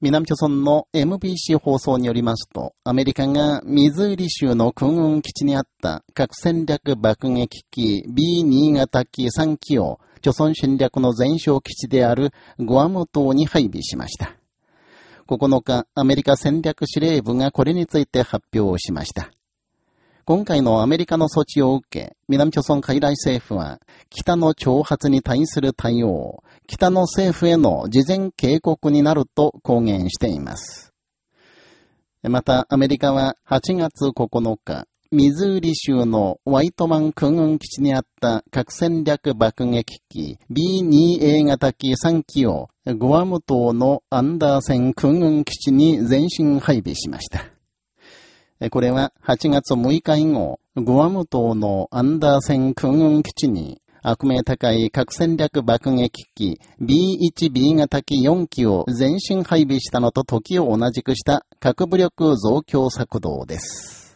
南朝村の MBC 放送によりますと、アメリカがミズーリ州の空軍基地にあった核戦略爆撃機 B2 型機3機を、朝村戦略の前哨基地であるグアム島に配備しました。9日、アメリカ戦略司令部がこれについて発表しました。今回のアメリカの措置を受け、南朝鮮海来政府は、北の挑発に対する対応を、北の政府への事前警告になると公言しています。また、アメリカは8月9日、ミズーリ州のワイトマン空軍基地にあった核戦略爆撃機 B2A 型機3機をグアム島のアンダーセン空軍基地に全身配備しました。これは8月6日以後、グアム島のアンダーセン空軍基地に悪名高い核戦略爆撃機 B1B 型機4機を全身配備したのと時を同じくした核武力増強策動です。